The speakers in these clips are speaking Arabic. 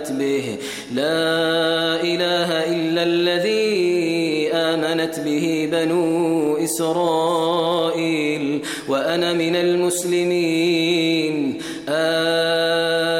آمنت به لا إله إلا الذي آمنت به بنو إسرائيل وأنا من المسلمين. آمين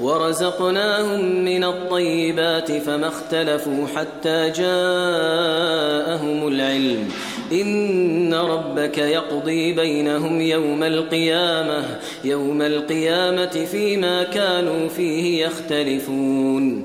ورزقناهم من الطيبات فما اختلفوا حتى جاءهم العلم. إن ربك يقضي بينهم يوم القيامة يوم القيامة فيما كانوا فيه يختلفون.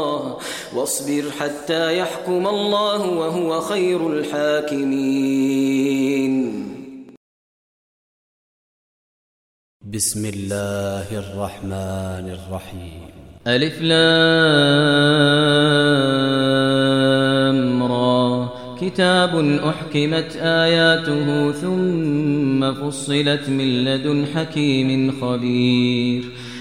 واصبر حتى يحكم الله وهو خير الحاكمين. بسم الله الرحمن الرحيم. ألف لام را. كتاب أحكمت آياته ثم فصلت من لدن حكيم خبير.